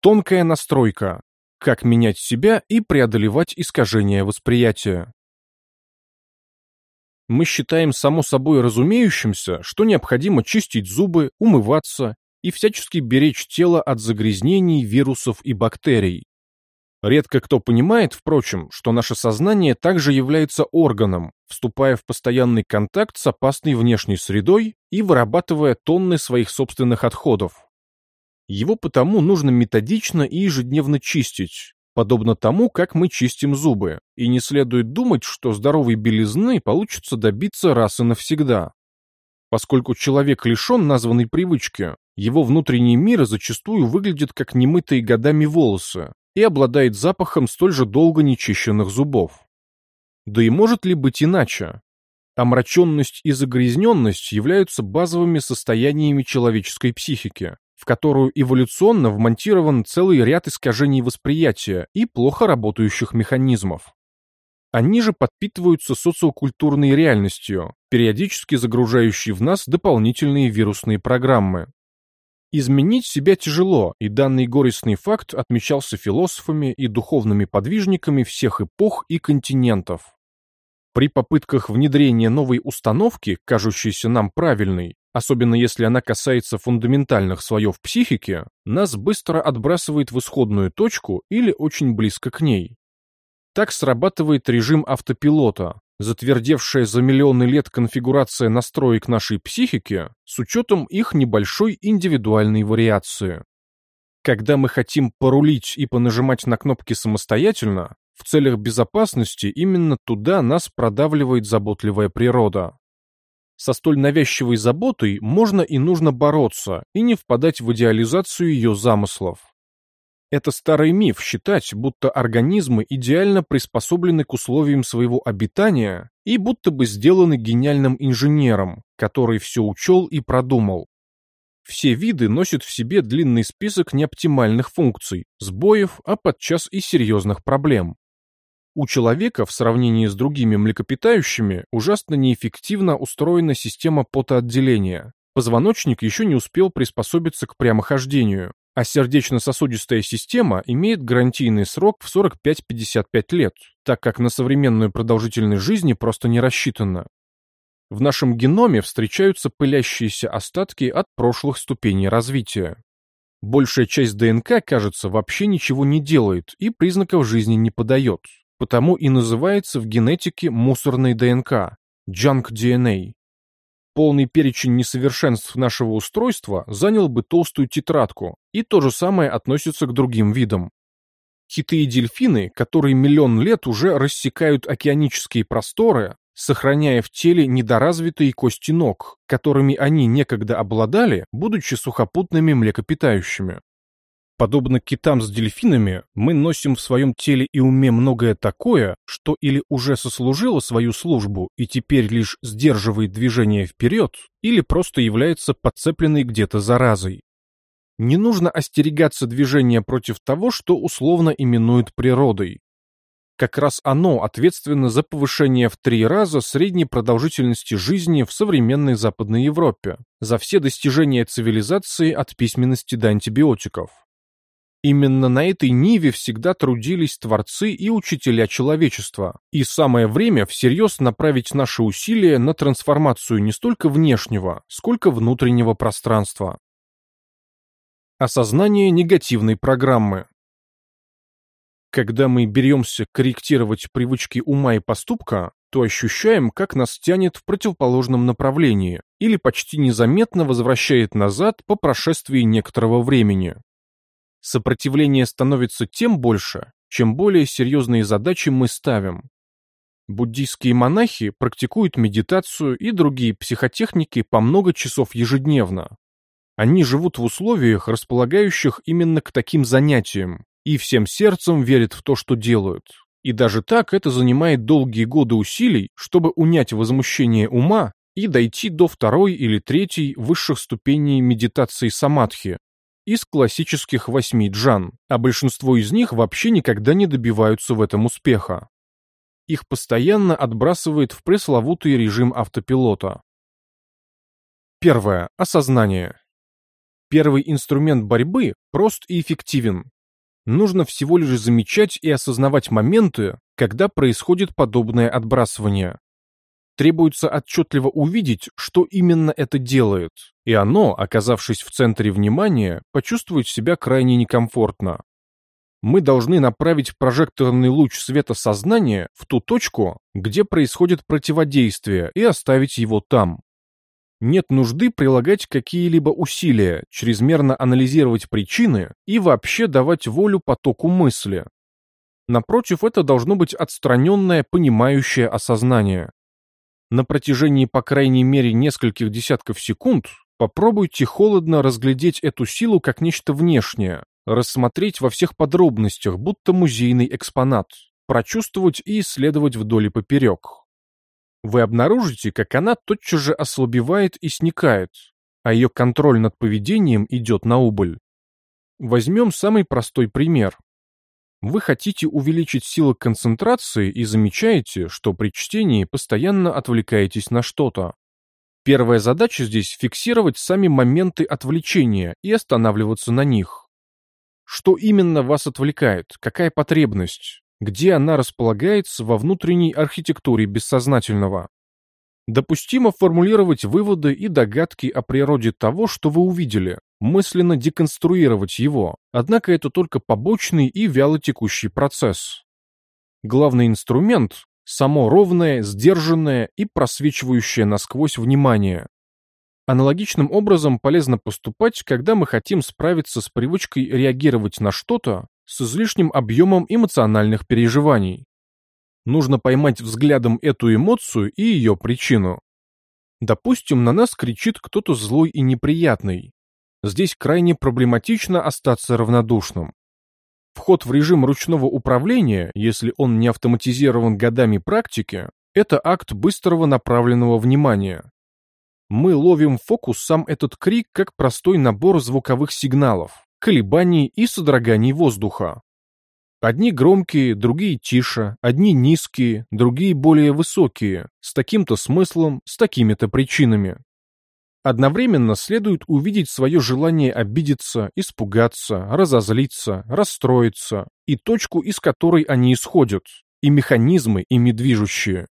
Тонкая настройка. Как менять себя и преодолевать искажения восприятия. Мы считаем само собой разумеющимся, что необходимо чистить зубы, умываться и всячески беречь тело от загрязнений, вирусов и бактерий. Редко кто понимает, впрочем, что наше сознание также является органом, вступая в постоянный контакт с опасной внешней средой и вырабатывая тонны своих собственных отходов. Его потому нужно методично и ежедневно чистить, подобно тому, как мы чистим зубы, и не следует думать, что здоровой белизны получится добиться раз и навсегда. Поскольку человек лишен названной привычки, его внутренний мир зачастую выглядит как немытые годами волосы и обладает запахом столь же долго нечищенных зубов. Да и может ли быть иначе? Омраченность и загрязненность являются базовыми состояниями человеческой психики, в которую эволюционно вмонтирован целый ряд искажений восприятия и плохо работающих механизмов. Они же подпитываются социокультурной реальностью, периодически загружающей в нас дополнительные вирусные программы. Изменить себя тяжело, и данный горестный факт отмечался философами и духовными подвижниками всех эпох и континентов. При попытках внедрения новой установки, кажущейся нам правильной, особенно если она касается фундаментальных слоев психики, нас быстро отбрасывает в исходную точку или очень близко к ней. Так срабатывает режим автопилота, затвердевшая за миллионы лет конфигурация настроек нашей психики с учетом их небольшой индивидуальной вариации. Когда мы хотим порулить и понажимать на кнопки самостоятельно, в целях безопасности именно туда нас продавливает заботливая природа. Со столь навязчивой заботой можно и нужно бороться и не впадать в идеализацию ее замыслов. Это старый миф считать, будто организмы идеально приспособлены к условиям своего обитания и будто бы сделаны гениальным инженером, который все учел и продумал. Все виды носят в себе длинный список неоптимальных функций, сбоев, а подчас и серьезных проблем. У человека в сравнении с другими млекопитающими ужасно неэффективно устроена система потоотделения. Позвоночник еще не успел приспособиться к прямохождению, а сердечно-сосудистая система имеет гарантийный срок в 45-55 лет, так как на современную продолжительность жизни просто не рассчитана. В нашем геноме встречаются пылящиеся остатки от прошлых ступеней развития. Большая часть ДНК, кажется, вообще ничего не делает и признаков жизни не подает, потому и называется в генетике мусорной ДНК – junk DNA. Полный перечень несовершенств нашего устройства занял бы толстую тетрадку, и то же самое относится к другим видам. Киты и дельфины, которые миллион лет уже рассекают океанические просторы, сохраняя в теле недоразвитые кости ног, которыми они некогда обладали, будучи сухопутными млекопитающими. Подобно китам с дельфинами, мы носим в своем теле и уме многое такое, что или уже сослужило свою службу и теперь лишь сдерживает движение вперед, или просто является подцепленной где-то заразой. Не нужно остерегаться движения против того, что условно именуют природой. Как раз оно ответственно за повышение в три раза средней продолжительности жизни в современной Западной Европе, за все достижения цивилизации от письменности до антибиотиков. Именно на этой ниве всегда трудились творцы и учителя человечества, и самое время всерьез направить наши усилия на трансформацию не столько внешнего, сколько внутреннего пространства. Осознание негативной программы Когда мы беремся корректировать привычки ума и поступка, то ощущаем, как нас тянет в противоположном направлении или почти незаметно возвращает назад по прошествии некоторого времени. Сопротивление становится тем больше, чем более серьезные задачи мы ставим. Буддийские монахи практикуют медитацию и другие психотехники по много часов ежедневно. Они живут в условиях, располагающих именно к таким занятиям, и всем сердцем верят в то, что делают. И даже так это занимает долгие годы усилий, чтобы унять возмущение ума и дойти до второй или третьей высших ступеней медитации самадхи, из классических восьми джан, а большинство из них вообще никогда не добиваются в этом успеха. Их постоянно отбрасывает в пресловутый режим автопилота. Первое. Осознание. Первый инструмент борьбы прост и эффективен. Нужно всего лишь замечать и осознавать моменты, когда происходит подобное отбрасывание. Требуется отчетливо увидеть, что именно это делает, и оно, оказавшись в центре внимания, почувствует себя крайне некомфортно. Мы должны направить прожекторный луч света сознания в ту точку, где происходит противодействие, и оставить его там. Нет нужды прилагать какие-либо усилия, чрезмерно анализировать причины и вообще давать волю потоку мысли. Напротив, это должно быть отстраненное, понимающее осознание. На протяжении по крайней мере нескольких десятков секунд попробуйте холодно разглядеть эту силу как нечто внешнее, рассмотреть во всех подробностях, будто музейный экспонат, прочувствовать и исследовать вдоль и поперек. Вы обнаружите, как она тотчас же ослабевает и сникает, а ее контроль над поведением идет на убыль. Возьмем самый простой пример. Вы хотите увеличить силу концентрации и замечаете, что при чтении постоянно отвлекаетесь на что-то. Первая задача здесь фиксировать сами моменты отвлечения и останавливаться на них. Что именно вас отвлекает? Какая потребность? Где она располагается во внутренней архитектуре бессознательного? Допустимо формулировать выводы и догадки о природе того, что вы увидели, мысленно деконструировать его, однако это только побочный и вялотекущий процесс. Главный инструмент – само ровное, сдержанное и просвечивающее насквозь внимание. Аналогичным образом полезно поступать, когда мы хотим справиться с привычкой реагировать на что-то с излишним объемом эмоциональных переживаний. Нужно поймать взглядом эту эмоцию и ее причину. Допустим, на нас кричит кто-то злой и неприятный. Здесь крайне проблематично остаться равнодушным. Вход в режим ручного управления, если он не автоматизирован годами практики, это акт быстрого направленного внимания. Мы ловим фокус сам этот крик как простой набор звуковых сигналов, колебаний и содроганий воздуха. Одни громкие, другие тише, одни низкие, другие более высокие, с таким-то смыслом, с такими-то причинами. Одновременно следует увидеть свое желание обидеться, испугаться, разозлиться, расстроиться и точку, из которой они исходят, и механизмы, ими движущие.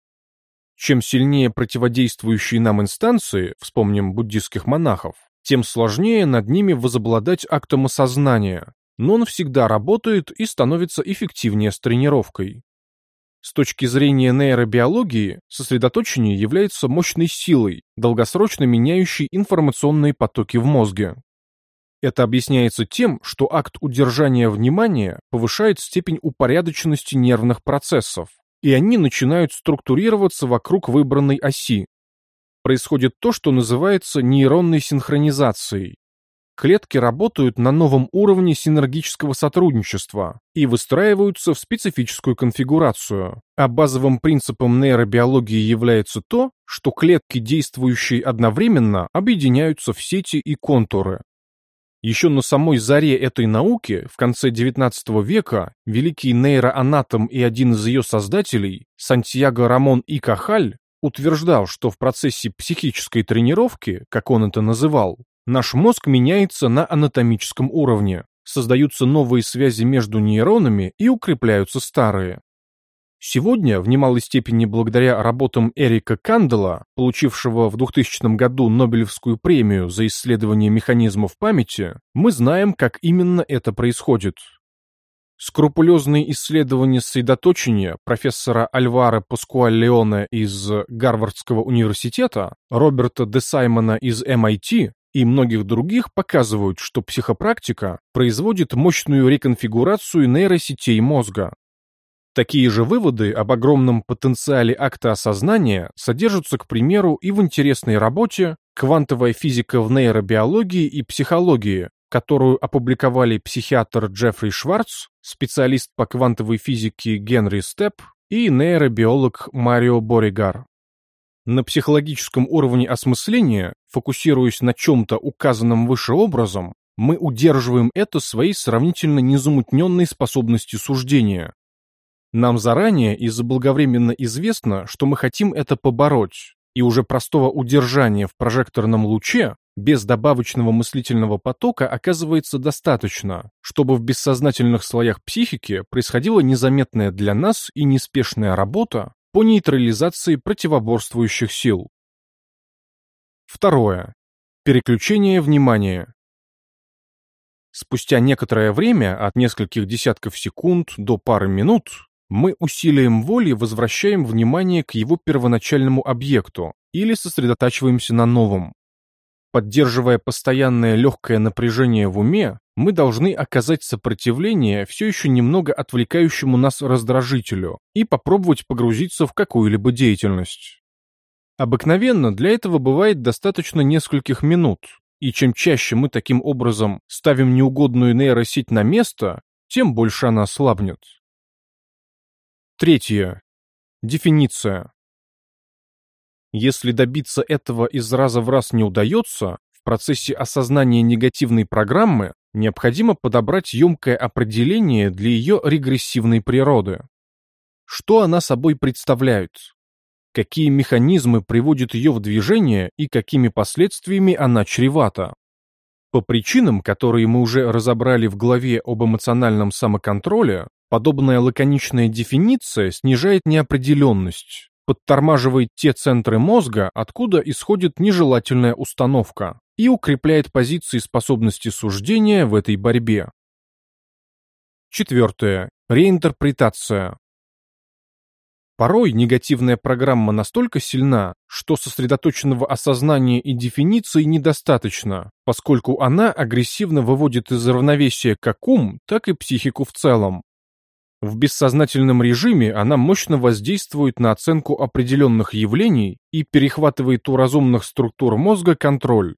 Чем сильнее противодействующие нам инстанции, вспомним буддистских монахов, тем сложнее над ними возобладать актом осознания, но он всегда работает и становится эффективнее с тренировкой. С точки зрения нейробиологии, сосредоточение является мощной силой, долгосрочно меняющей информационные потоки в мозге. Это объясняется тем, что акт удержания внимания повышает степень упорядоченности нервных процессов, и они начинают структурироваться вокруг выбранной оси. Происходит то, что называется нейронной синхронизацией, клетки работают на новом уровне синергического сотрудничества и выстраиваются в специфическую конфигурацию. А базовым принципом нейробиологии является то, что клетки, действующие одновременно, объединяются в сети и контуры. Еще на самой заре этой науки, в конце XIX века, великий нейроанатом и один из ее создателей, Сантьяго Рамон и Кахаль, утверждал, что в процессе психической тренировки, как он это называл, Наш мозг меняется на анатомическом уровне, создаются новые связи между нейронами и укрепляются старые. Сегодня, в немалой степени благодаря работам Эрика Кандела, получившего в 2000 году Нобелевскую премию за исследование механизмов памяти, мы знаем, как именно это происходит. Скрупулезные исследования сосредоточения профессора Альвара Паскуаль-Леоне из Гарвардского университета, Роберта де Саймона из MIT и многих других показывают, что психопрактика производит мощную реконфигурацию нейросетей мозга. Такие же выводы об огромном потенциале акта осознания содержатся, к примеру, и в интересной работе «Квантовая физика в нейробиологии и психологии», которую опубликовали психиатр Джеффри Шварц, специалист по квантовой физике Генри Степ и нейробиолог Марио Боригар. На психологическом уровне осмысления, фокусируясь на чем-то указанном выше образом, мы удерживаем это своей сравнительно незамутненной способностью суждения. Нам заранее и заблаговременно известно, что мы хотим это побороть, и уже простого удержания в прожекторном луче без добавочного мыслительного потока оказывается достаточно, чтобы в бессознательных слоях психики происходила незаметная для нас и неспешная работа по нейтрализации противоборствующих сил. Второе. Переключение внимания. Спустя некоторое время, от нескольких десятков секунд до пары минут, мы усилием воли возвращаем внимание к его первоначальному объекту или сосредотачиваемся на новом. Поддерживая постоянное легкое напряжение в уме, мы должны оказать сопротивление все еще немного отвлекающему нас раздражителю и попробовать погрузиться в какую-либо деятельность. Обыкновенно для этого бывает достаточно нескольких минут, и чем чаще мы таким образом ставим неугодную нейросеть на место, тем больше она слабнет. Третье. Дефиниция. Если добиться этого из раза в раз не удается, в процессе осознания негативной программы необходимо подобрать емкое определение для ее регрессивной природы. Что она собой представляет? Какие механизмы приводят ее в движение и какими последствиями она чревата? По причинам, которые мы уже разобрали в главе об эмоциональном самоконтроле, Подобная лаконичная дефиниция снижает неопределенность, подтормаживает те центры мозга, откуда исходит нежелательная установка, и укрепляет позиции способности суждения в этой борьбе. Четвертое. Реинтерпретация. Порой негативная программа настолько сильна, что сосредоточенного осознания и дефиниции недостаточно, поскольку она агрессивно выводит из равновесия как ум, так и психику в целом. В бессознательном режиме она мощно воздействует на оценку определенных явлений и перехватывает у разумных структур мозга контроль.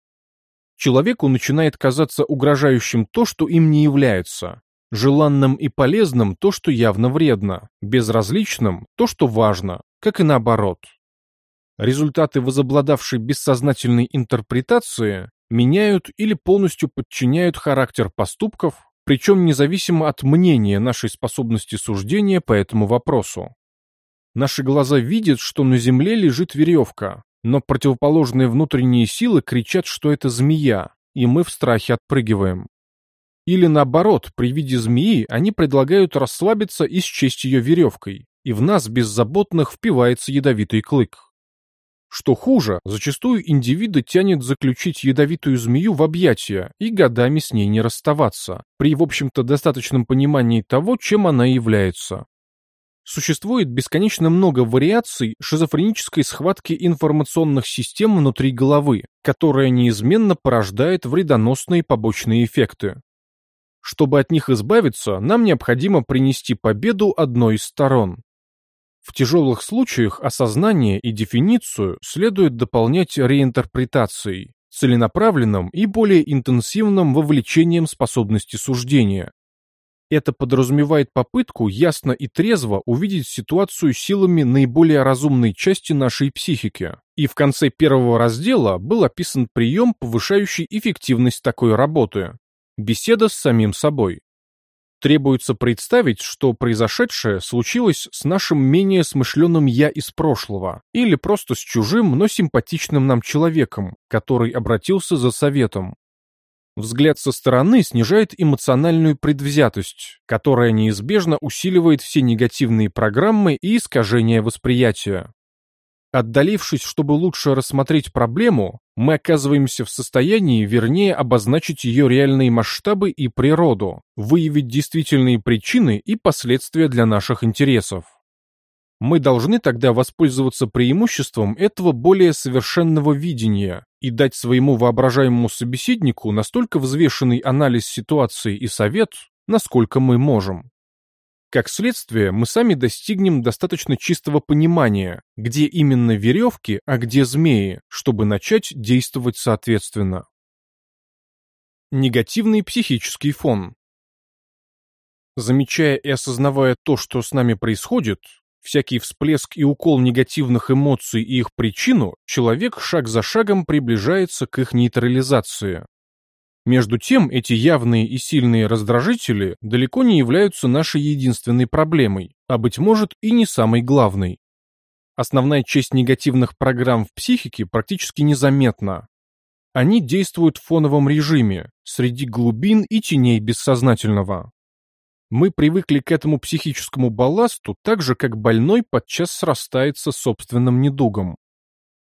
Человеку начинает казаться угрожающим то, что им не является, желанным и полезным то, что явно вредно, безразличным то, что важно, как и наоборот. Результаты возобладавшей бессознательной интерпретации меняют или полностью подчиняют характер поступков, причем независимо от мнения нашей способности суждения по этому вопросу. Наши глаза видят, что на земле лежит веревка, но противоположные внутренние силы кричат, что это змея, и мы в страхе отпрыгиваем. Или наоборот, при виде змеи они предлагают расслабиться и счесть ее веревкой, и в нас беззаботных впивается ядовитый клык. Что хуже, зачастую индивида тянет заключить ядовитую змею в объятия и годами с ней не расставаться, при, в общем-то, достаточном понимании того, чем она является. Существует бесконечно много вариаций шизофренической схватки информационных систем внутри головы, которая неизменно порождает вредоносные побочные эффекты. Чтобы от них избавиться, нам необходимо принести победу одной из сторон. В тяжелых случаях осознание и дефиницию следует дополнять реинтерпретацией, целенаправленным и более интенсивным вовлечением способности суждения. Это подразумевает попытку ясно и трезво увидеть ситуацию силами наиболее разумной части нашей психики. И в конце первого раздела был описан прием, повышающий эффективность такой работы. Беседа с самим собой. Требуется представить, что произошедшее случилось с нашим менее смышленым «я» из прошлого, или просто с чужим, но симпатичным нам человеком, который обратился за советом. Взгляд со стороны снижает эмоциональную предвзятость, которая неизбежно усиливает все негативные программы и искажения восприятия. Отдалившись, чтобы лучше рассмотреть проблему, мы оказываемся в состоянии вернее обозначить ее реальные масштабы и природу, выявить действительные причины и последствия для наших интересов. Мы должны тогда воспользоваться преимуществом этого более совершенного видения и дать своему воображаемому собеседнику настолько взвешенный анализ ситуации и совет, насколько мы можем. Как следствие, мы сами достигнем достаточно чистого понимания, где именно веревки, а где змеи, чтобы начать действовать соответственно. Негативный психический фон. Замечая и осознавая то, что с нами происходит, всякий всплеск и укол негативных эмоций и их причину, человек шаг за шагом приближается к их нейтрализации, между тем, эти явные и сильные раздражители далеко не являются нашей единственной проблемой, а, быть может, и не самой главной. Основная часть негативных программ в психике практически незаметна. Они действуют в фоновом режиме, среди глубин и теней бессознательного. Мы привыкли к этому психическому балласту так же, как больной подчас срастается собственным недугом.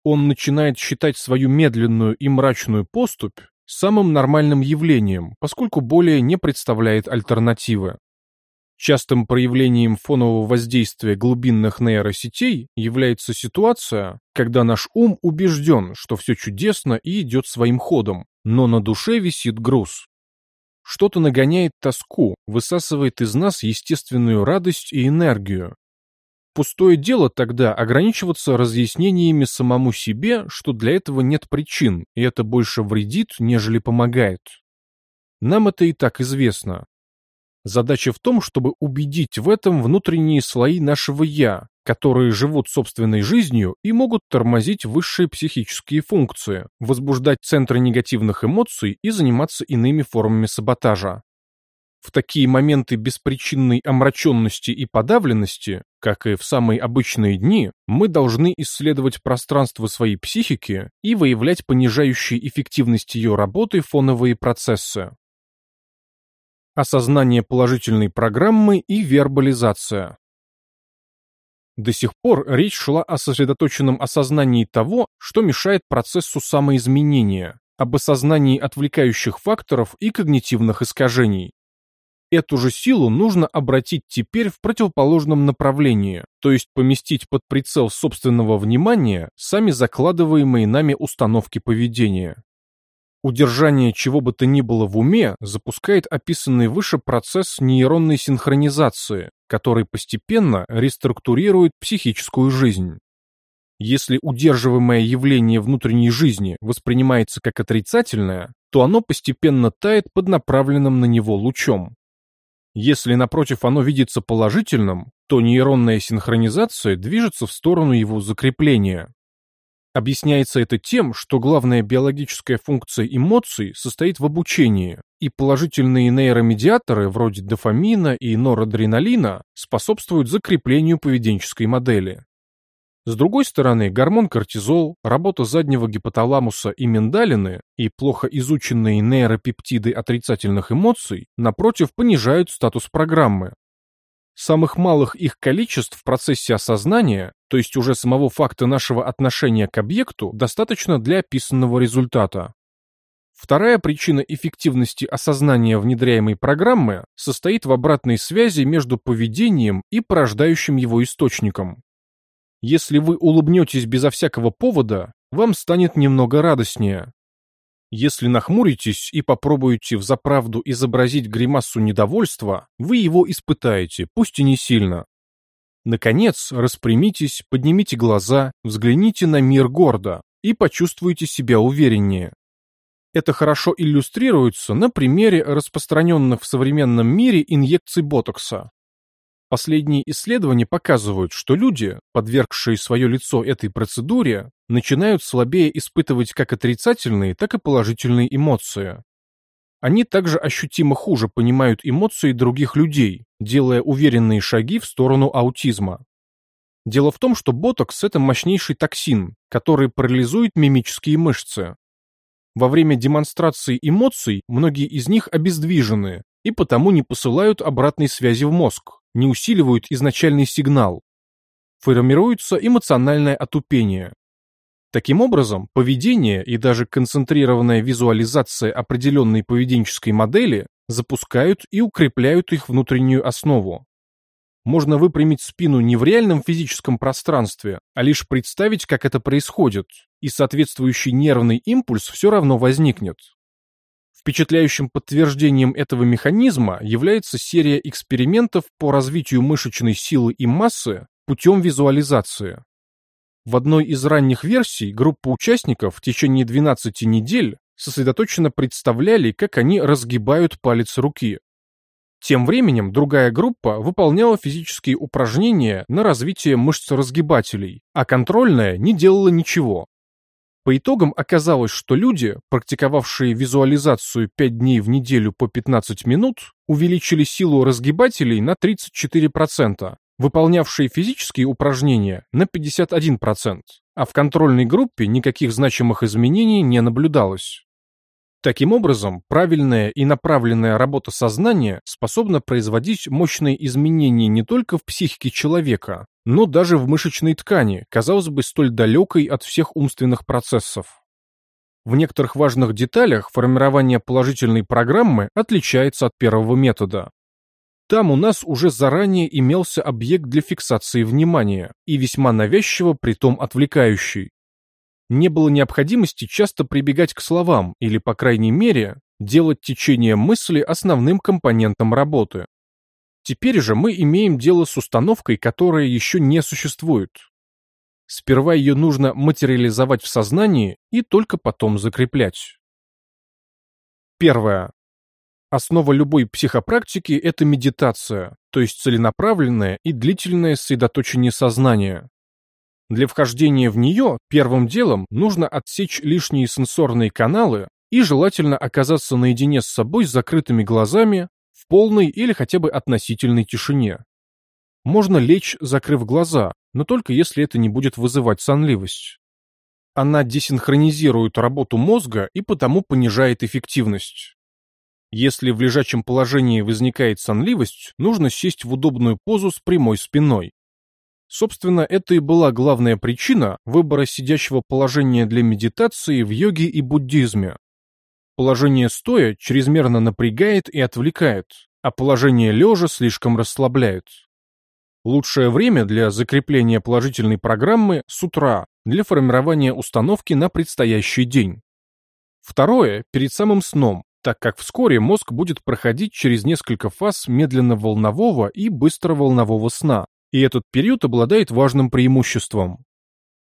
Он начинает считать свою медленную и мрачную поступь самым нормальным явлением, поскольку более не представляет альтернативы. Частым проявлением фонового воздействия глубинных нейросетей является ситуация, когда наш ум убежден, что все чудесно и идет своим ходом, но на душе висит груз. Что-то нагоняет тоску, высасывает из нас естественную радость и энергию. Пустое дело тогда ограничиваться разъяснениями самому себе, что для этого нет причин, и это больше вредит, нежели помогает. Нам это и так известно. Задача в том, чтобы убедить в этом внутренние слои нашего «я», которые живут собственной жизнью и могут тормозить высшие психические функции, возбуждать центры негативных эмоций и заниматься иными формами саботажа. В такие моменты беспричинной омраченности и подавленности, как и в самые обычные дни, мы должны исследовать пространство своей психики и выявлять понижающие эффективность ее работы фоновые процессы. Осознание положительной программы и вербализация. До сих пор речь шла о сосредоточенном осознании того, что мешает процессу самоизменения, об осознании отвлекающих факторов и когнитивных искажений. Эту же силу нужно обратить теперь в противоположном направлении, то есть поместить под прицел собственного внимания сами закладываемые нами установки поведения. Удержание чего бы то ни было в уме запускает описанный выше процесс нейронной синхронизации, который постепенно реструктурирует психическую жизнь. Если удерживаемое явление внутренней жизни воспринимается как отрицательное, то оно постепенно тает под направленным на него лучом. Если, напротив, оно видится положительным, то нейронная синхронизация движется в сторону его закрепления. Объясняется это тем, что главная биологическая функция эмоций состоит в обучении, и положительные нейромедиаторы вроде дофамина и норадреналина способствуют закреплению поведенческой модели. С другой стороны, гормон кортизол, работа заднего гипоталамуса и миндалины и плохо изученные нейропептиды отрицательных эмоций, напротив, понижают статус программы, Самых малых их количеств в процессе осознания, то есть уже самого факта нашего отношения к объекту, достаточно для описанного результата. Вторая причина эффективности осознания внедряемой программы состоит в обратной связи между поведением и порождающим его источником. Если вы улыбнетесь безо всякого повода, вам станет немного радостнее. Если нахмуритесь и попробуете взаправду изобразить гримасу недовольства, вы его испытаете, пусть и не сильно. Наконец, распрямитесь, поднимите глаза, взгляните на мир гордо и почувствуйте себя увереннее. Это хорошо иллюстрируется на примере распространенных в современном мире инъекций ботокса. Последние исследования показывают, что люди, подвергшие свое лицо этой процедуре, начинают слабее испытывать как отрицательные, так и положительные эмоции. Они также ощутимо хуже понимают эмоции других людей, делая уверенные шаги в сторону аутизма. Дело в том, что ботокс – это мощнейший токсин, который парализует мимические мышцы. Во время демонстрации эмоций многие из них обездвижены и потому не посылают обратной связи в мозг не усиливают изначальный сигнал. Формируется эмоциональное отупение. Таким образом, поведение и даже концентрированная визуализация определенной поведенческой модели запускают и укрепляют их внутреннюю основу. Можно выпрямить спину не в реальном физическом пространстве, а лишь представить, как это происходит, и соответствующий нервный импульс все равно возникнет. Впечатляющим подтверждением этого механизма является серия экспериментов по развитию мышечной силы и массы путем визуализации. В одной из ранних версий группа участников в течение 12 недель сосредоточенно представляли, как они разгибают палец руки. Тем временем другая группа выполняла физические упражнения на развитие мышц разгибателей, а контрольная не делала ничего. По итогам оказалось, что люди, практиковавшие визуализацию 5 дней в неделю по 15 минут, увеличили силу разгибателей на 34%, выполнявшие физические упражнения на 51%, а в контрольной группе никаких значимых изменений не наблюдалось. Таким образом, правильная и направленная работа сознания способна производить мощные изменения не только в психике человека, но даже в мышечной ткани, казалось бы, столь далекой от всех умственных процессов. В некоторых важных деталях формирование положительной программы отличается от первого метода. Там у нас уже заранее имелся объект для фиксации внимания, и весьма навязчиво, притом отвлекающий не было необходимости часто прибегать к словам или, по крайней мере, делать течение мысли основным компонентом работы. Теперь же мы имеем дело с установкой, которая еще не существует. Сперва ее нужно материализовать в сознании и только потом закреплять. Первое. Основа любой психопрактики – это медитация, то есть целенаправленное и длительное сосредоточение сознания. Для вхождения в нее первым делом нужно отсечь лишние сенсорные каналы и желательно оказаться наедине с собой с закрытыми глазами в полной или хотя бы относительной тишине. Можно лечь, закрыв глаза, но только если это не будет вызывать сонливость. Она десинхронизирует работу мозга и потому понижает эффективность. Если в лежачем положении возникает сонливость, нужно сесть в удобную позу с прямой спиной. Собственно, это и была главная причина выбора сидящего положения для медитации в йоге и буддизме. Положение стоя чрезмерно напрягает и отвлекает, а положение лежа слишком расслабляет. Лучшее время для закрепления положительной программы с утра для формирования установки на предстоящий день. Второе – перед самым сном, так как вскоре мозг будет проходить через несколько фаз медленно-волнового и быстро-волнового сна, и этот период обладает важным преимуществом.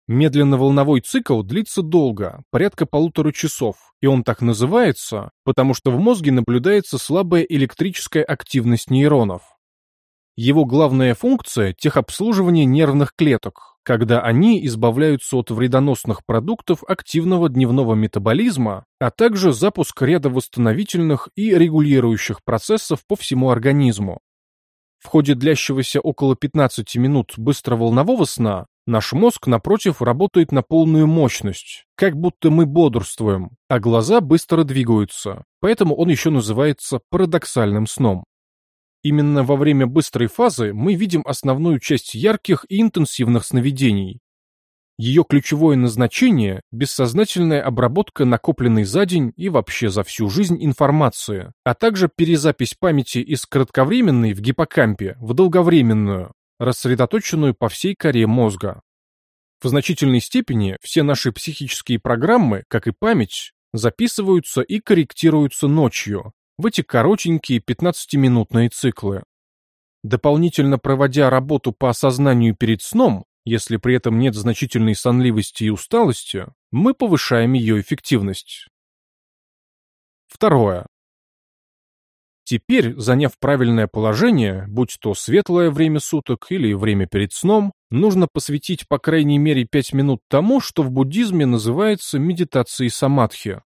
Медленно-волновой цикл длится долго, порядка полутора часов, и он так называется, потому что в мозге наблюдается слабая электрическая активность нейронов. Его главная функция – техобслуживание нервных клеток, когда они избавляются от вредоносных продуктов активного дневного метаболизма, а также запуск ряда восстановительных и регулирующих процессов по всему организму. В ходе длящегося около 15 минут быстроволнового сна наш мозг, напротив, работает на полную мощность, как будто мы бодрствуем, а глаза быстро двигаются, поэтому он еще называется парадоксальным сном. Именно во время быстрой фазы мы видим основную часть ярких и интенсивных сновидений, ее ключевое назначение – бессознательная обработка накопленной за день и вообще за всю жизнь информации, а также перезапись памяти из кратковременной в гиппокампе в долговременную, рассредоточенную по всей коре мозга. В значительной степени все наши психические программы, как и память, записываются и корректируются ночью, в эти коротенькие 15-минутные циклы. Дополнительно проводя работу по осознанию перед сном, если при этом нет значительной сонливости и усталости, мы повышаем ее эффективность. Второе. Теперь, заняв правильное положение, будь то светлое время суток или время перед сном, нужно посвятить по крайней мере 5 минут тому, что в буддизме называется медитацией самадхи.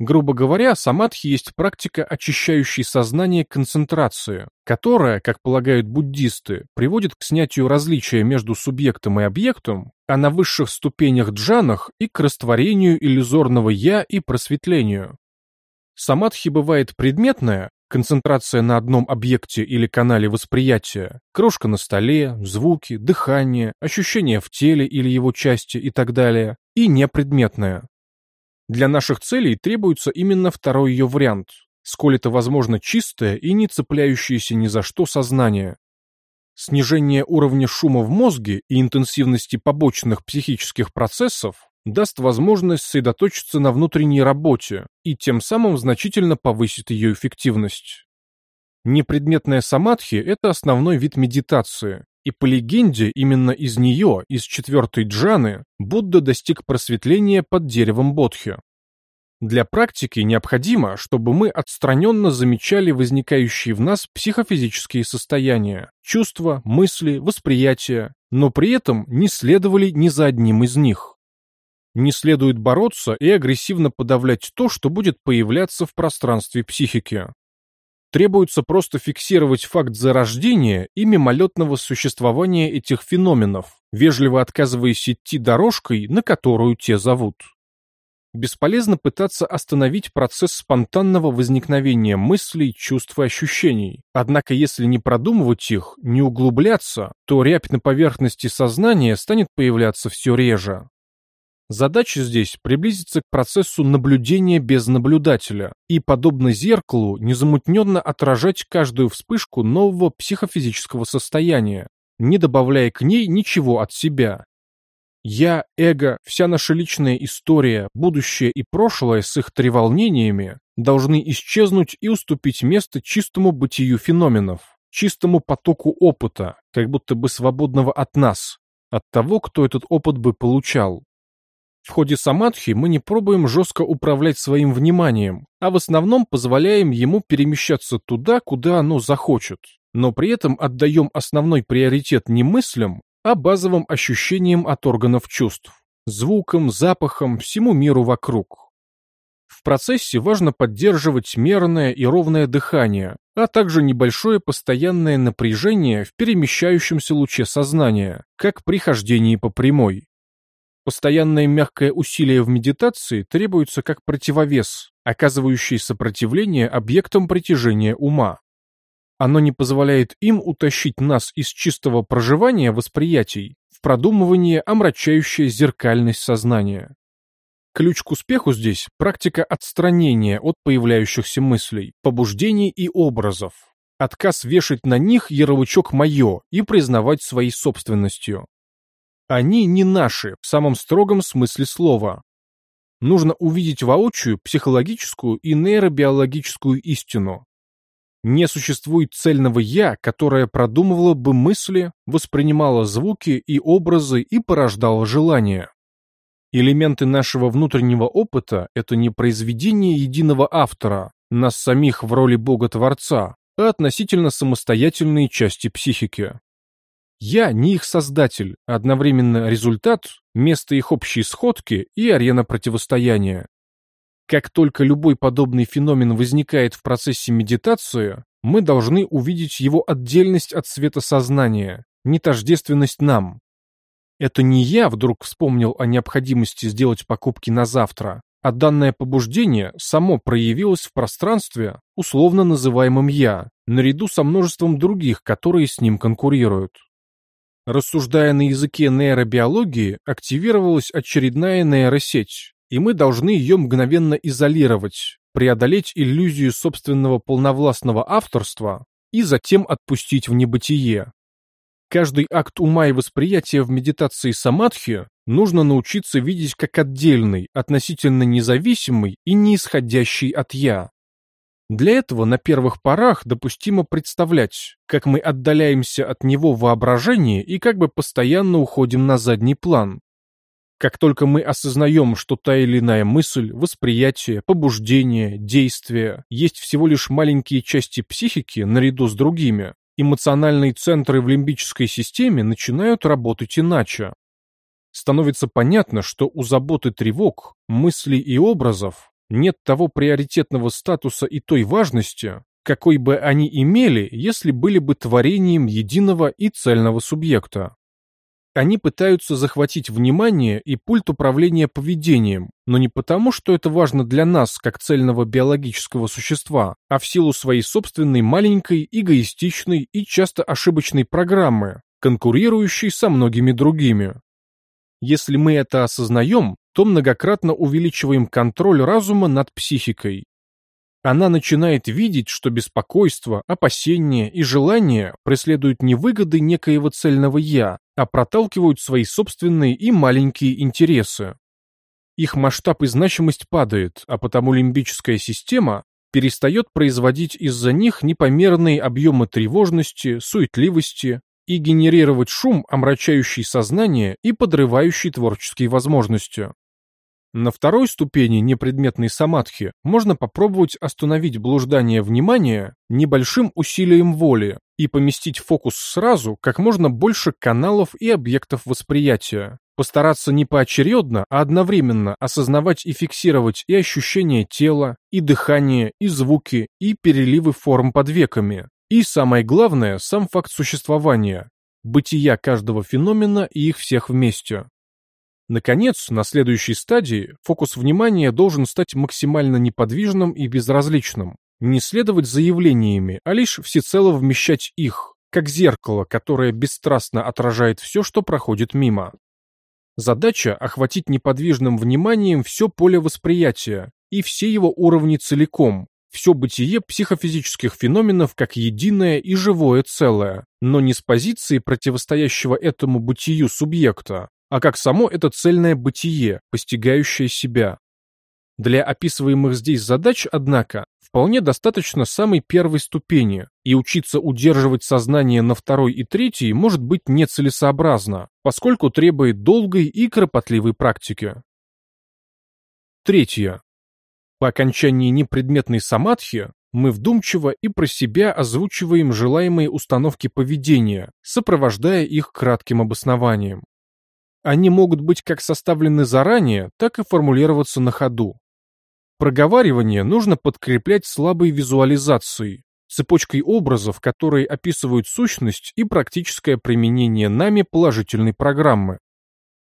Грубо говоря, самадхи есть практика очищающей сознание концентрации, которая, как полагают буддисты, приводит к снятию различия между субъектом и объектом, а на высших ступенях джанах и к растворению иллюзорного «я» и просветлению. Самадхи бывает предметная, концентрация на одном объекте или канале восприятия, крошка на столе, звуки, дыхание, ощущения в теле или его части и так далее, и непредметная, для наших целей требуется именно второй ее вариант, сколь это возможно чистое и не цепляющееся ни за что сознание. Снижение уровня шума в мозге и интенсивности побочных психических процессов даст возможность сосредоточиться на внутренней работе и тем самым значительно повысит ее эффективность. Непредметная самадхи – это основной вид медитации, и по легенде, именно из нее, из четвертой джаны, Будда достиг просветления под деревом Бодхи. Для практики необходимо, чтобы мы отстраненно замечали возникающие в нас психофизические состояния, чувства, мысли, восприятия, но при этом не следовали ни за одним из них. Не следует бороться и агрессивно подавлять то, что будет появляться в пространстве психики. Требуется просто фиксировать факт зарождения и мимолетного существования этих феноменов, вежливо отказываясь идти дорожкой, на которую те зовут. Бесполезно пытаться остановить процесс спонтанного возникновения мыслей, чувств и ощущений. Однако если не продумывать их, не углубляться, то рябь на поверхности сознания станет появляться все реже. Задача здесь приблизиться к процессу наблюдения без наблюдателя и, подобно зеркалу, незамутненно отражать каждую вспышку нового психофизического состояния, не добавляя к ней ничего от себя. Я, эго, вся наша личная история, будущее и прошлое с их треволнениями должны исчезнуть и уступить место чистому бытию феноменов, чистому потоку опыта, как будто бы свободного от нас, от того, кто этот опыт бы получал. В ходе самадхи мы не пробуем жестко управлять своим вниманием, а в основном позволяем ему перемещаться туда, куда оно захочет, но при этом отдаем основной приоритет не мыслям, а базовым ощущениям от органов чувств, звукам, запахам, всему миру вокруг. В процессе важно поддерживать мерное и ровное дыхание, а также небольшое постоянное напряжение в перемещающемся луче сознания, как при хождении по прямой. Постоянное мягкое усилие в медитации требуется как противовес, оказывающий сопротивление объектам притяжения ума. Оно не позволяет им утащить нас из чистого проживания восприятий в продумывание, омрачающее зеркальность сознания. Ключ к успеху здесь – практика отстранения от появляющихся мыслей, побуждений и образов. Отказ вешать на них ярлычок «моё» и признавать своей собственностью. Они не наши в самом строгом смысле слова. Нужно увидеть воочию психологическую и нейробиологическую истину. Не существует цельного «я», которое продумывало бы мысли, воспринимало звуки и образы и порождало желания. Элементы нашего внутреннего опыта – это не произведение единого автора, нас самих в роли Бога-творца, а относительно самостоятельные части психики. Я не их создатель, а одновременно результат, место их общей сходки и арена противостояния. Как только любой подобный феномен возникает в процессе медитации, мы должны увидеть его отдельность от света сознания, нетождественность нам. Это не я вдруг вспомнил о необходимости сделать покупки на завтра, а данное побуждение само проявилось в пространстве, условно называемом «я», наряду со множеством других, которые с ним конкурируют. Рассуждая на языке нейробиологии, активировалась очередная нейросеть, и мы должны ее мгновенно изолировать, преодолеть иллюзию собственного полновластного авторства и затем отпустить в небытие. Каждый акт ума и восприятия в медитации самадхи нужно научиться видеть как отдельный, относительно независимый и не исходящий от «я». Для этого на первых порах допустимо представлять, как мы отдаляемся от него воображение и как бы постоянно уходим на задний план. Как только мы осознаем, что та или иная мысль, восприятие, побуждение, действие есть всего лишь маленькие части психики наряду с другими, эмоциональные центры в лимбической системе начинают работать иначе. Становится понятно, что у заботы тревог, мыслей и образов нет того приоритетного статуса и той важности, какой бы они имели, если были бы творением единого и цельного субъекта. Они пытаются захватить внимание и пульт управления поведением, но не потому, что это важно для нас, как цельного биологического существа, а в силу своей собственной маленькой, эгоистичной и часто ошибочной программы, конкурирующей со многими другими. Если мы это осознаем, то многократно увеличиваем контроль разума над психикой. Она начинает видеть, что беспокойство, опасения и желания преследуют не выгоды некоего цельного «я», а проталкивают свои собственные и маленькие интересы. Их масштаб и значимость падает, а потому лимбическая система перестает производить из-за них непомерные объемы тревожности, суетливости и генерировать шум, омрачающий сознание и подрывающий творческие возможности. На второй ступени непредметной самадхи можно попробовать остановить блуждание внимания небольшим усилием воли, и поместить фокус сразу как можно больше каналов и объектов восприятия. Постараться не поочередно, а одновременно осознавать и фиксировать и ощущения тела, и дыхание, и звуки, и переливы форм под веками. И самое главное, сам факт существования, бытия каждого феномена и их всех вместе. Наконец, на следующей стадии фокус внимания должен стать максимально неподвижным и безразличным, не следовать за явлениями, а лишь всецело вмещать их, как зеркало, которое бесстрастно отражает все, что проходит мимо. Задача – охватить неподвижным вниманием все поле восприятия и все его уровни целиком, все бытие психофизических феноменов как единое и живое целое, но не с позиции противостоящего этому бытию субъекта, а как само это цельное бытие, постигающее себя. Для описываемых здесь задач, однако, вполне достаточно самой первой ступени, и учиться удерживать сознание на второй и третьей может быть нецелесообразно, поскольку требует долгой и кропотливой практики. Третье. По окончании непредметной самадхи мы вдумчиво и про себя озвучиваем желаемые установки поведения, сопровождая их кратким обоснованием. Они могут быть как составлены заранее, так и формулироваться на ходу. Проговаривание нужно подкреплять слабой визуализацией, цепочкой образов, которые описывают сущность и практическое применение нами положительной программы.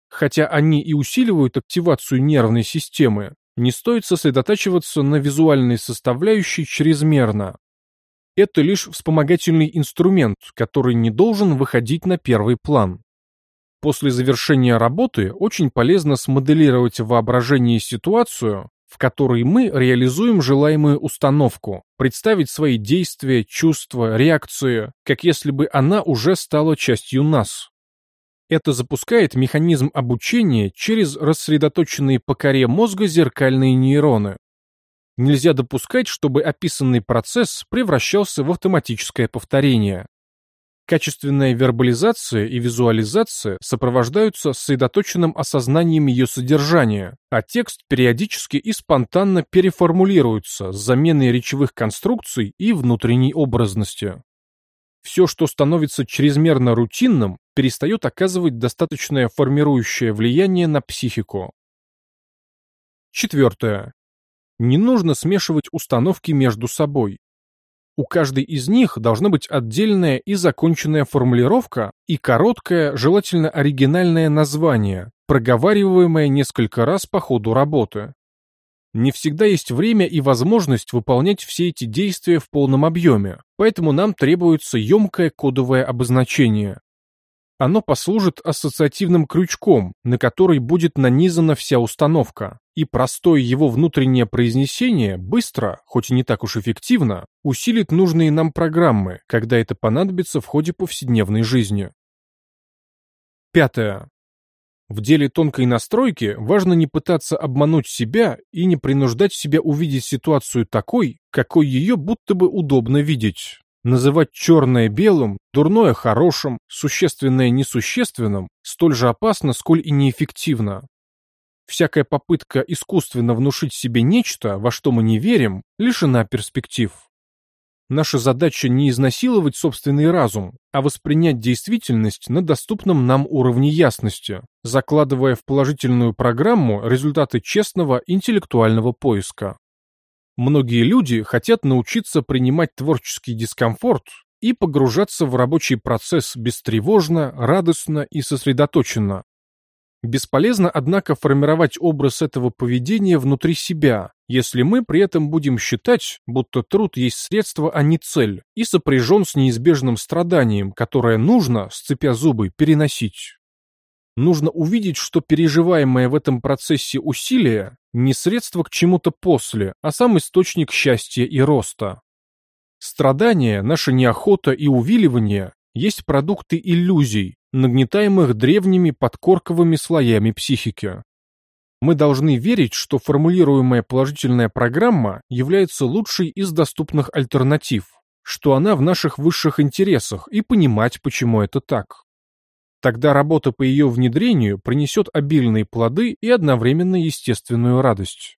Хотя они и усиливают активацию нервной системы, не стоит сосредотачиваться на визуальной составляющей чрезмерно. Это лишь вспомогательный инструмент, который не должен выходить на первый план. После завершения работы очень полезно смоделировать в воображении ситуацию, в которой мы реализуем желаемую установку, представить свои действия, чувства, реакции, как если бы она уже стала частью нас. Это запускает механизм обучения через рассредоточенные по коре мозга зеркальные нейроны. Нельзя допускать, чтобы описанный процесс превращался в автоматическое повторение. Качественная вербализация и визуализация сопровождаются сосредоточенным осознанием ее содержания, а текст периодически и спонтанно переформулируется с заменой речевых конструкций и внутренней образности. Все, что становится чрезмерно рутинным, перестает оказывать достаточное формирующее влияние на психику. Четвертое. Не нужно смешивать установки между собой. У каждой из них должна быть отдельная и законченная формулировка и короткое, желательно оригинальное название, проговариваемое несколько раз по ходу работы. Не всегда есть время и возможность выполнять все эти действия в полном объеме, поэтому нам требуется емкое кодовое обозначение. Оно послужит ассоциативным крючком, на который будет нанизана вся установка, и простое его внутреннее произнесение быстро, хоть и не так уж эффективно, усилит нужные нам программы, когда это понадобится в ходе повседневной жизни. Пятое. В деле тонкой настройки важно не пытаться обмануть себя и не принуждать себя увидеть ситуацию такой, какой ее будто бы удобно видеть. Называть черное белым, дурное хорошим, существенное несущественным столь же опасно, сколь и неэффективно. Всякая попытка искусственно внушить себе нечто, во что мы не верим, лишена перспектив. Наша задача не изнасиловать собственный разум, а воспринять действительность на доступном нам уровне ясности, закладывая в положительную программу результаты честного интеллектуального поиска. Многие люди хотят научиться принимать творческий дискомфорт и погружаться в рабочий процесс бестревожно, радостно и сосредоточенно. Бесполезно, однако, формировать образ этого поведения внутри себя, если мы при этом будем считать, будто труд есть средство, а не цель, и сопряжен с неизбежным страданием, которое нужно, сцепя зубы, переносить. Нужно увидеть, что переживаемое в этом процессе усилие не средство к чему-то после, а сам источник счастья и роста. Страдания, наша неохота и увиливание есть продукты иллюзий, нагнетаемых древними подкорковыми слоями психики. Мы должны верить, что формулируемая положительная программа является лучшей из доступных альтернатив, что она в наших высших интересах и понимать, почему это так. Тогда работа по ее внедрению принесет обильные плоды и одновременно естественную радость.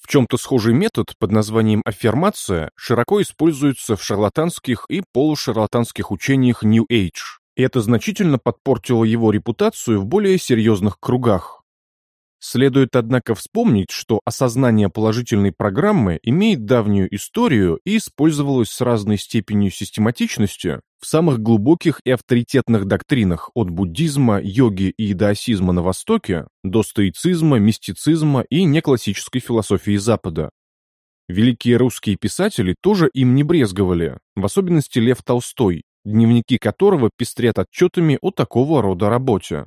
В чем-то схожий метод под названием аффирмация широко используется в шарлатанских и полушарлатанских учениях New Age. И это значительно подпортило его репутацию в более серьезных кругах. Следует, однако, вспомнить, что осознание положительной программы имеет давнюю историю и использовалось с разной степенью систематичности в самых глубоких и авторитетных доктринах от буддизма, йоги и даосизма на Востоке до стоицизма, мистицизма и неклассической философии Запада. Великие русские писатели тоже им не брезговали, в особенности Лев Толстой, дневники которого пестрят отчетами о такого рода работе.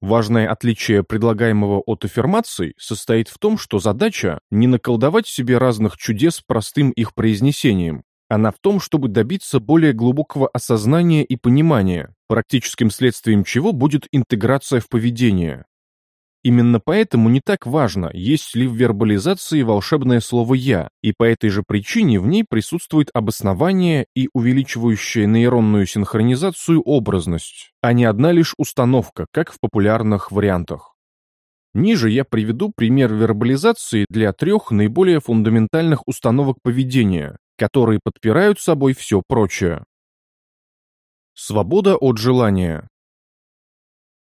Важное отличие предлагаемого от аффирмаций состоит в том, что задача не наколдовать себе разных чудес простым их произнесением, она в том, чтобы добиться более глубокого осознания и понимания, практическим следствием чего будет интеграция в поведение. Именно поэтому не так важно, есть ли в вербализации волшебное слово «я», и по этой же причине в ней присутствует обоснование и увеличивающая нейронную синхронизацию образность, а не одна лишь установка, как в популярных вариантах. Ниже я приведу пример вербализации для трех наиболее фундаментальных установок поведения, которые подпирают собой все прочее. Свобода от желания.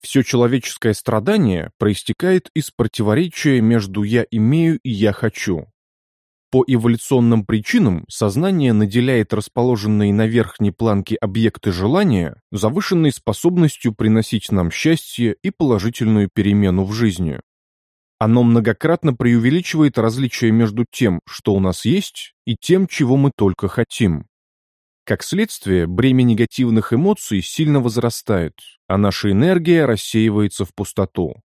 Все человеческое страдание проистекает из противоречия между «я имею» и «я хочу». По эволюционным причинам сознание наделяет расположенные на верхней планке объекты желания завышенной способностью приносить нам счастье и положительную перемену в жизни. Оно многократно преувеличивает различия между тем, что у нас есть, и тем, чего мы только хотим. Как следствие, бремя негативных эмоций сильно возрастает, а наша энергия рассеивается в пустоту.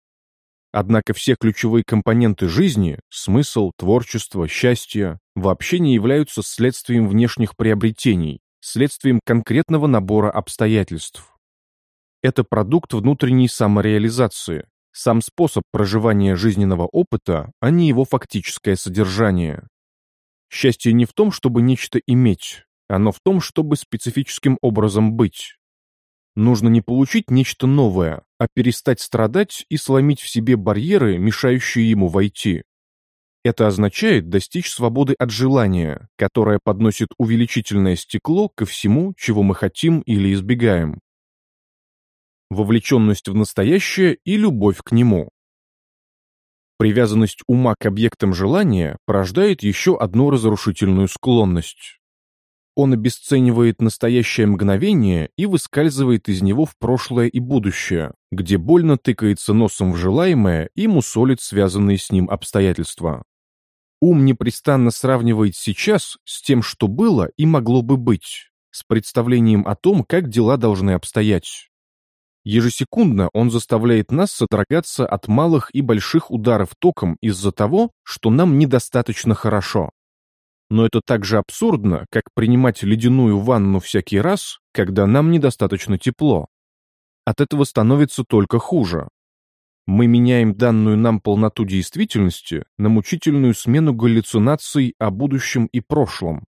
Однако все ключевые компоненты жизни – смысл, творчество, счастье – вообще не являются следствием внешних приобретений, следствием конкретного набора обстоятельств. Это продукт внутренней самореализации, сам способ проживания жизненного опыта, а не его фактическое содержание. Счастье не в том, чтобы нечто иметь, оно в том, чтобы специфическим образом быть. Нужно не получить нечто новое, а перестать страдать и сломить в себе барьеры, мешающие ему войти. Это означает достичь свободы от желания, которое подносит увеличительное стекло ко всему, чего мы хотим или избегаем вовлеченность в настоящее и любовь к нему. Привязанность ума к объектам желания порождает еще одну разрушительную склонность. Он обесценивает настоящее мгновение и выскальзывает из него в прошлое и будущее, где больно тыкается носом в желаемое и мусолит связанные с ним обстоятельства. Ум непрестанно сравнивает сейчас с тем, что было и могло бы быть, с представлением о том, как дела должны обстоять. Ежесекундно он заставляет нас содрогаться от малых и больших ударов током из-за того, что нам недостаточно хорошо. Но это так же абсурдно, как принимать ледяную ванну всякий раз, когда нам недостаточно тепло. От этого становится только хуже. Мы меняем данную нам полноту действительности на мучительную смену галлюцинаций о будущем и прошлом.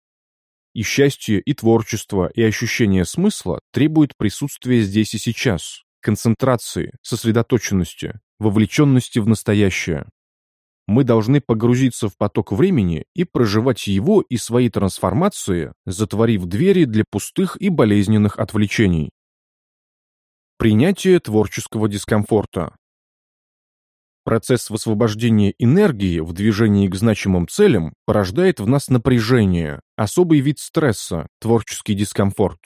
И счастье, и творчество, и ощущение смысла требуют присутствия здесь и сейчас, концентрации, сосредоточенности, вовлеченности в настоящее. Мы должны погрузиться в поток времени и проживать его и свои трансформации, затворив двери для пустых и болезненных отвлечений. Принятие творческого дискомфорта. Процесс высвобождения энергии в движении к значимым целям порождает в нас напряжение, особый вид стресса, творческий дискомфорт.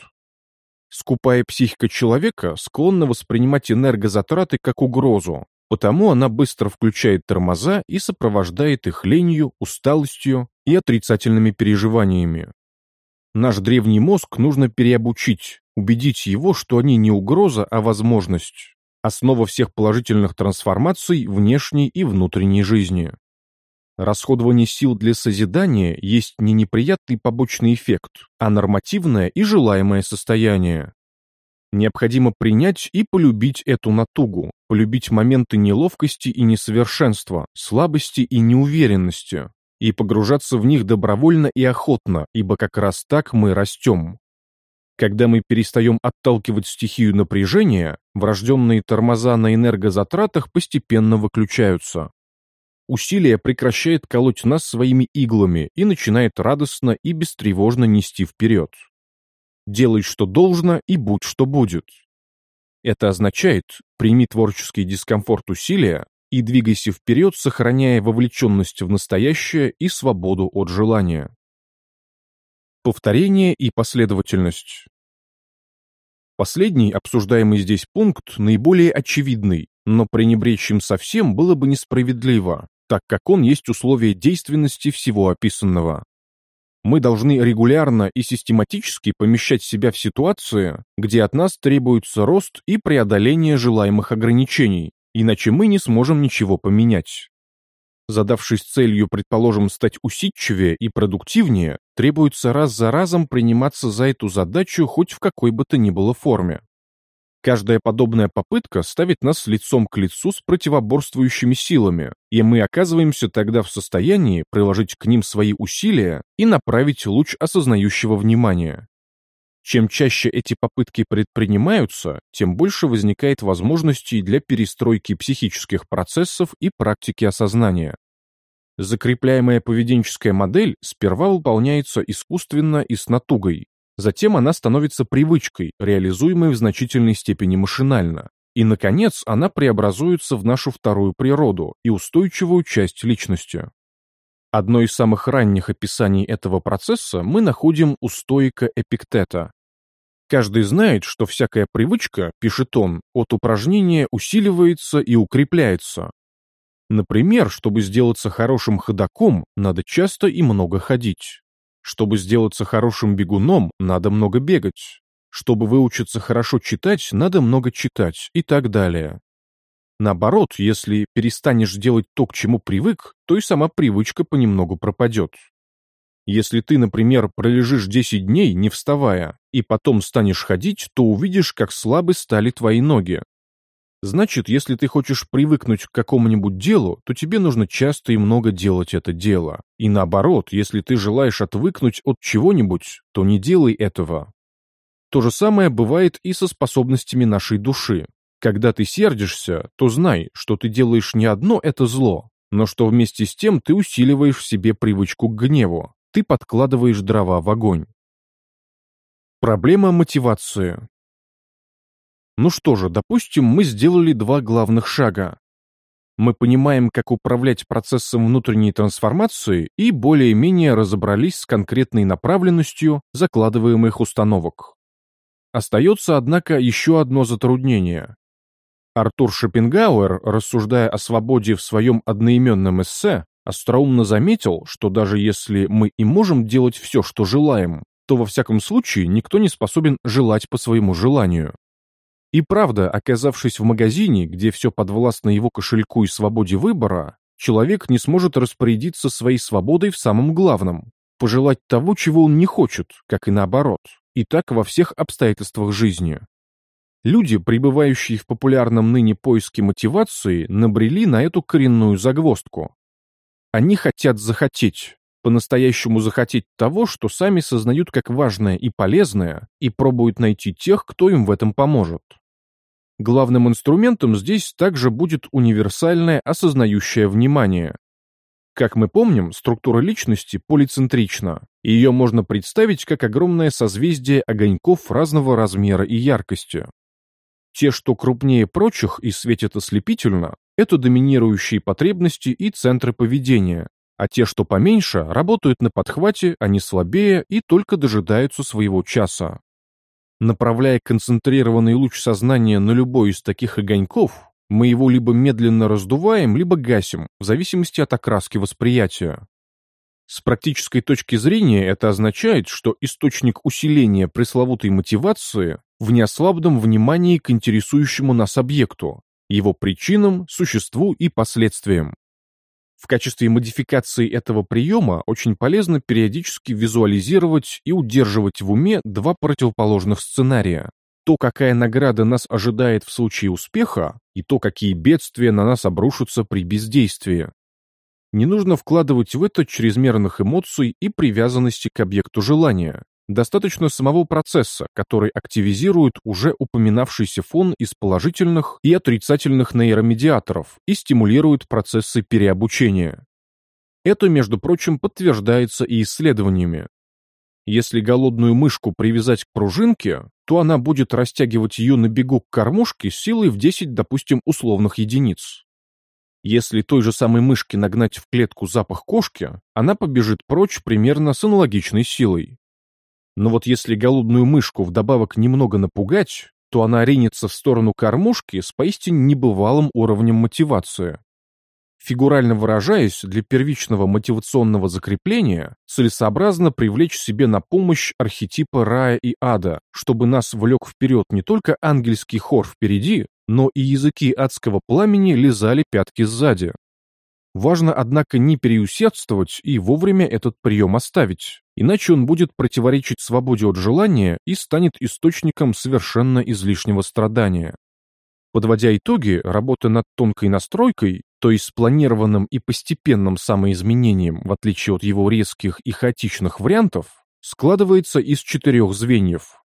Скупая психика человека склонна воспринимать энергозатраты как угрозу, потому она быстро включает тормоза и сопровождает их ленью, усталостью и отрицательными переживаниями. Наш древний мозг нужно переобучить, убедить его, что они не угроза, а возможность основа всех положительных трансформаций внешней и внутренней жизни. Расходование сил для созидания есть не неприятный побочный эффект, а нормативное и желаемое состояние. Необходимо принять и полюбить эту натугу, полюбить моменты неловкости и несовершенства, слабости и неуверенности, и погружаться в них добровольно и охотно, ибо как раз так мы растем. Когда мы перестаем отталкивать стихию напряжения, врожденные тормоза на энергозатратах постепенно выключаются. усилие прекращает колоть нас своими иглами и начинает радостно и бестревожно нести вперед. Делай, что должно, и будь, что будет. Это означает, прими творческий дискомфорт усилия и двигайся вперед, сохраняя вовлеченность в настоящее и свободу от желания. Повторение и последовательность. Последний обсуждаемый здесь пункт наиболее очевидный, но пренебречь им совсем было бы несправедливо, так как он есть условие действенности всего описанного. Мы должны регулярно и систематически помещать себя в ситуации, где от нас требуется рост и преодоление желаемых ограничений, иначе мы не сможем ничего поменять. Задавшись целью, предположим, стать усидчивее и продуктивнее, требуется раз за разом приниматься за эту задачу хоть в какой бы то ни было форме. Каждая подобная попытка ставит нас лицом к лицу с противоборствующими силами, и мы оказываемся тогда в состоянии приложить к ним свои усилия и направить луч осознающего внимания. Чем чаще эти попытки предпринимаются, тем больше возникает возможностей для перестройки психических процессов и практики осознания. Закрепляемая поведенческая модель сперва выполняется искусственно и с натугой, затем она становится привычкой, реализуемой в значительной степени машинально, и, наконец, она преобразуется в нашу вторую природу и устойчивую часть личности. Одно из самых ранних описаний этого процесса мы находим у стоика Эпиктета. Каждый знает, что всякая привычка, пишет он, от упражнения усиливается и укрепляется. Например, чтобы сделаться хорошим ходаком, надо часто и много ходить. Чтобы сделаться хорошим бегуном, надо много бегать. Чтобы выучиться хорошо читать, надо много читать и так далее. Наоборот, если перестанешь делать то, к чему привык, то и сама привычка понемногу пропадет. Если ты, например, пролежишь 10 дней, не вставая, и потом станешь ходить, то увидишь, как слабы стали твои ноги. Значит, если ты хочешь привыкнуть к какому-нибудь делу, то тебе нужно часто и много делать это дело. И наоборот, если ты желаешь отвыкнуть от чего-нибудь, то не делай этого. То же самое бывает и со способностями нашей души. Когда ты сердишься, то знай, что ты делаешь не одно это зло, но что вместе с тем ты усиливаешь в себе привычку к гневу, ты подкладываешь дрова в огонь. Проблема мотивации. Ну что же, допустим, мы сделали два главных шага. Мы понимаем, как управлять процессом внутренней трансформации и более-менее разобрались с конкретной направленностью закладываемых установок. Остается, однако, еще одно затруднение. Артур Шопенгауэр, рассуждая о свободе в своем одноименном эссе, остроумно заметил, что даже если мы и можем делать все, что желаем, то во всяком случае никто не способен желать по своему желанию. И правда, оказавшись в магазине, где все подвластно его кошельку и свободе выбора, человек не сможет распорядиться своей свободой в самом главном – пожелать того, чего он не хочет, как и наоборот, и так во всех обстоятельствах жизни. Люди, пребывающие в популярном ныне поиске мотивации, набрели на эту коренную загвоздку. Они хотят захотеть, по-настоящему захотеть того, что сами сознают как важное и полезное, и пробуют найти тех, кто им в этом поможет. Главным инструментом здесь также будет универсальное осознающее внимание. Как мы помним, структура личности полицентрична, и ее можно представить как огромное созвездие огоньков разного размера и яркости. Те, что крупнее прочих и светят ослепительно, это доминирующие потребности и центры поведения, а те, что поменьше, работают на подхвате, они слабее и только дожидаются своего часа. Направляя концентрированный луч сознания на любой из таких огоньков, мы его либо медленно раздуваем, либо гасим, в зависимости от окраски восприятия. С практической точки зрения это означает, что источник усиления пресловутой мотивации в неослабном внимании к интересующему нас объекту, его причинам, существу и последствиям. В качестве модификации этого приема очень полезно периодически визуализировать и удерживать в уме два противоположных сценария. То, какая награда нас ожидает в случае успеха, и то, какие бедствия на нас обрушатся при бездействии. Не нужно вкладывать в это чрезмерных эмоций и привязанности к объекту желания. Достаточно самого процесса, который активизирует уже упоминавшийся фон из положительных и отрицательных нейромедиаторов и стимулирует процессы переобучения. Это, между прочим, подтверждается и исследованиями. Если голодную мышку привязать к пружинке, то она будет растягивать ее на бегу к кормушке силой в 10, допустим, условных единиц. Если той же самой мышке нагнать в клетку запах кошки, она побежит прочь примерно с аналогичной силой. Но вот если голодную мышку вдобавок немного напугать, то она ринется в сторону кормушки с поистине небывалым уровнем мотивации. Фигурально выражаясь, для первичного мотивационного закрепления целесообразно привлечь себе на помощь архетипы рая и ада, чтобы нас влек вперед не только ангельский хор впереди, но и языки адского пламени лизали пятки сзади. Важно, однако, не переусердствовать и вовремя этот прием оставить, иначе он будет противоречить свободе от желания и станет источником совершенно излишнего страдания. Подводя итоги, работа над тонкой настройкой, то есть спланированным и постепенным самоизменением, в отличие от его резких и хаотичных вариантов, складывается из четырех звеньев.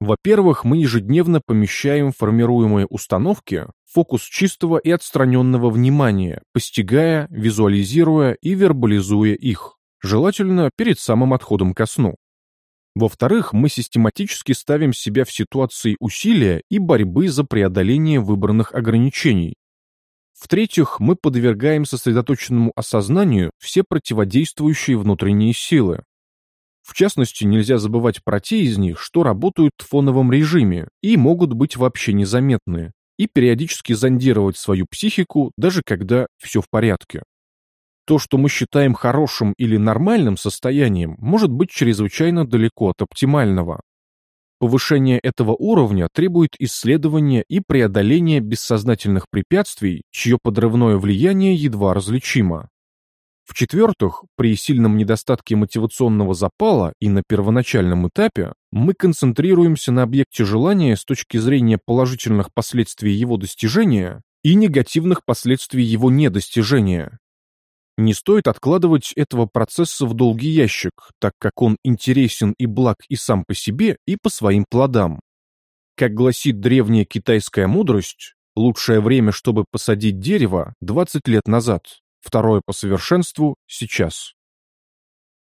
Во-первых, мы ежедневно помещаем формируемые установки фокус чистого и отстраненного внимания, постигая, визуализируя и вербализуя их, желательно перед самым отходом ко сну. Во-вторых, мы систематически ставим себя в ситуации усилия и борьбы за преодоление выбранных ограничений. В-третьих, мы подвергаем сосредоточенному осознанию все противодействующие внутренние силы, в частности, нельзя забывать про те из них, что работают в фоновом режиме и могут быть вообще незаметны, и периодически зондировать свою психику, даже когда все в порядке. То, что мы считаем хорошим или нормальным состоянием, может быть чрезвычайно далеко от оптимального. Повышение этого уровня требует исследования и преодоления бессознательных препятствий, чье подрывное влияние едва различимо. В-четвертых, при сильном недостатке мотивационного запала и на первоначальном этапе мы концентрируемся на объекте желания с точки зрения положительных последствий его достижения и негативных последствий его недостижения. Не стоит откладывать этого процесса в долгий ящик, так как он интересен и благ и сам по себе, и по своим плодам. Как гласит древняя китайская мудрость, лучшее время, чтобы посадить дерево, 20 лет назад. Второе по совершенству – сейчас.